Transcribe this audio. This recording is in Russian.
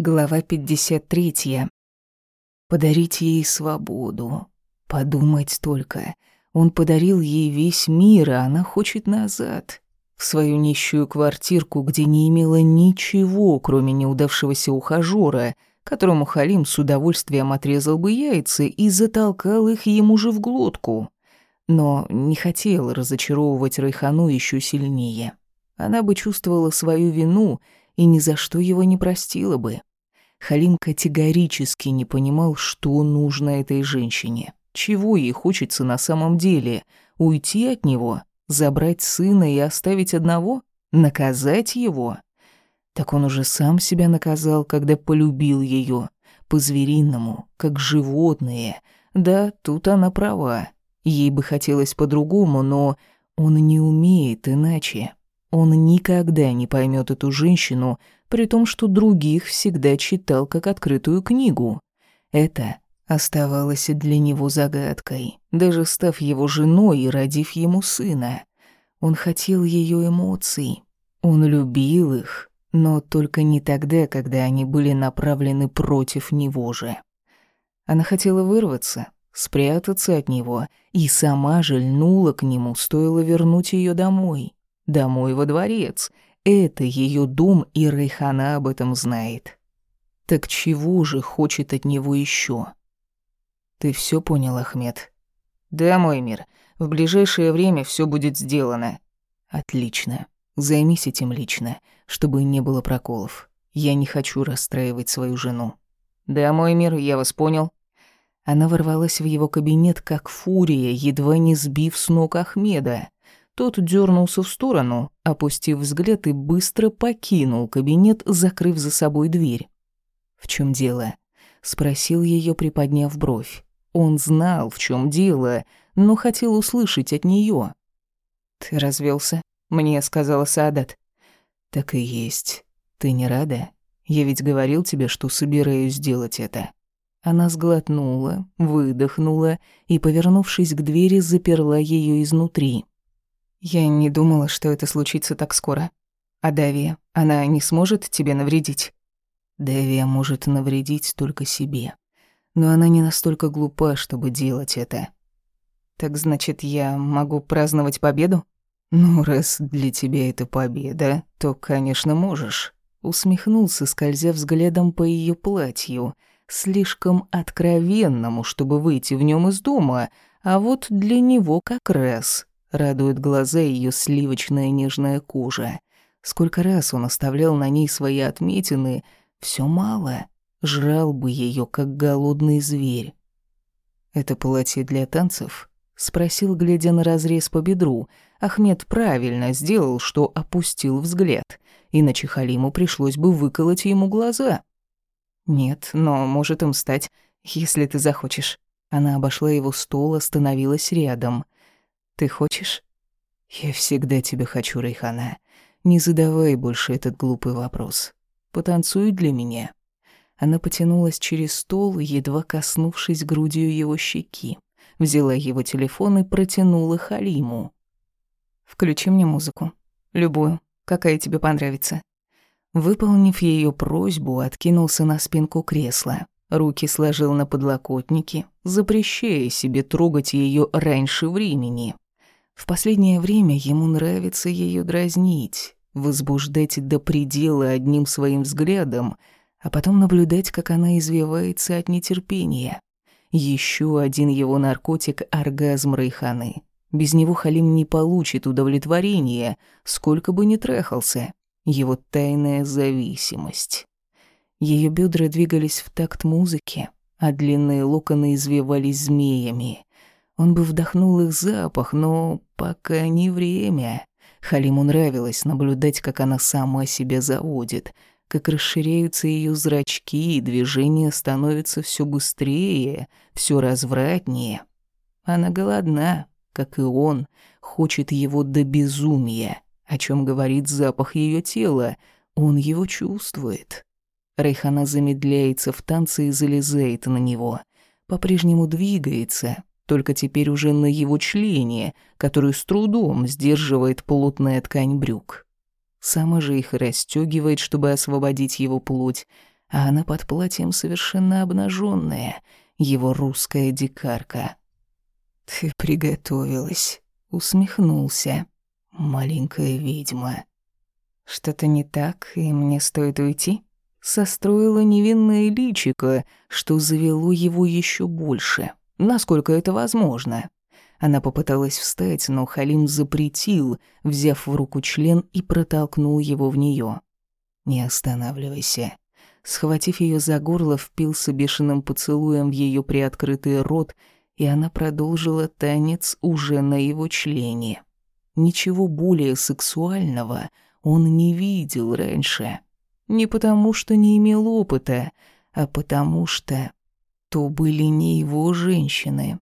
Глава 53. Подарить ей свободу. Подумать только. Он подарил ей весь мир, а она хочет назад. В свою нищую квартирку, где не имела ничего, кроме неудавшегося ухажёра, которому Халим с удовольствием отрезал бы яйца и затолкал их ему же в глотку. Но не хотел разочаровывать Райхану еще сильнее. Она бы чувствовала свою вину и ни за что его не простила бы. Халим категорически не понимал, что нужно этой женщине. Чего ей хочется на самом деле? Уйти от него? Забрать сына и оставить одного? Наказать его? Так он уже сам себя наказал, когда полюбил ее По-звериному, как животные. Да, тут она права. Ей бы хотелось по-другому, но он не умеет иначе. Он никогда не поймет эту женщину, при том, что других всегда читал как открытую книгу. Это оставалось для него загадкой, даже став его женой и родив ему сына. Он хотел ее эмоций, он любил их, но только не тогда, когда они были направлены против него же. Она хотела вырваться, спрятаться от него, и сама же льнула к нему, стоило вернуть ее домой. Домой во дворец — это ее дом, и Райхана об этом знает. Так чего же хочет от него еще? Ты все понял, Ахмед? Да, мой мир. В ближайшее время все будет сделано. Отлично. Займись этим лично, чтобы не было проколов. Я не хочу расстраивать свою жену. Да, мой мир, я вас понял. Она ворвалась в его кабинет как фурия, едва не сбив с ног Ахмеда. Тот дернулся в сторону, опустив взгляд и быстро покинул кабинет, закрыв за собой дверь. «В чем дело?» — спросил ее, приподняв бровь. Он знал, в чем дело, но хотел услышать от нее. «Ты развелся? мне сказала Саадат. «Так и есть. Ты не рада? Я ведь говорил тебе, что собираюсь сделать это». Она сглотнула, выдохнула и, повернувшись к двери, заперла ее изнутри. Я не думала, что это случится так скоро. А Давия, она не сможет тебе навредить? Давия может навредить только себе. Но она не настолько глупа, чтобы делать это. Так значит, я могу праздновать победу? Ну, раз для тебя это победа, то, конечно, можешь. Усмехнулся, скользя взглядом по ее платью, слишком откровенному, чтобы выйти в нем из дома, а вот для него как раз Радует глаза ее сливочная нежная кожа. Сколько раз он оставлял на ней свои отметины, все мало. Жрал бы ее, как голодный зверь. «Это платье для танцев?» — спросил, глядя на разрез по бедру. Ахмед правильно сделал, что опустил взгляд, иначе Халиму пришлось бы выколоть ему глаза. «Нет, но может им стать, если ты захочешь». Она обошла его стол, остановилась рядом — ты хочешь? Я всегда тебя хочу, Рейхана. Не задавай больше этот глупый вопрос. Потанцуй для меня. Она потянулась через стол, едва коснувшись грудью его щеки. Взяла его телефон и протянула Халиму. «Включи мне музыку. Любую. Какая тебе понравится». Выполнив ее просьбу, откинулся на спинку кресла. Руки сложил на подлокотнике, запрещая себе трогать ее раньше времени. В последнее время ему нравится ее дразнить, возбуждать до предела одним своим взглядом, а потом наблюдать, как она извивается от нетерпения. Еще один его наркотик — оргазм Райханы. Без него Халим не получит удовлетворения, сколько бы ни трахался. Его тайная зависимость. Ее бедра двигались в такт музыки, а длинные локоны извивались змеями. Он бы вдохнул их запах, но пока не время. Халиму нравилось наблюдать, как она сама себя заводит, как расширяются ее зрачки, и движения становятся все быстрее, все развратнее. Она голодна, как и он, хочет его до безумия, о чем говорит запах ее тела. Он его чувствует. Рейхана замедляется в танце и залезает на него. По-прежнему двигается, только теперь уже на его члене, который с трудом сдерживает плотная ткань брюк. Сама же их расстёгивает, чтобы освободить его плоть, а она под платьем совершенно обнаженная, его русская дикарка. «Ты приготовилась», — усмехнулся. «Маленькая ведьма». «Что-то не так, и мне стоит уйти?» Состроила невинное личико, что завело его еще больше, насколько это возможно. Она попыталась встать, но Халим запретил, взяв в руку член и протолкнул его в нее. «Не останавливайся». Схватив ее за горло, впился бешеным поцелуем в ее приоткрытый рот, и она продолжила танец уже на его члене. Ничего более сексуального он не видел раньше. Не потому, что не имел опыта, а потому что то были не его женщины.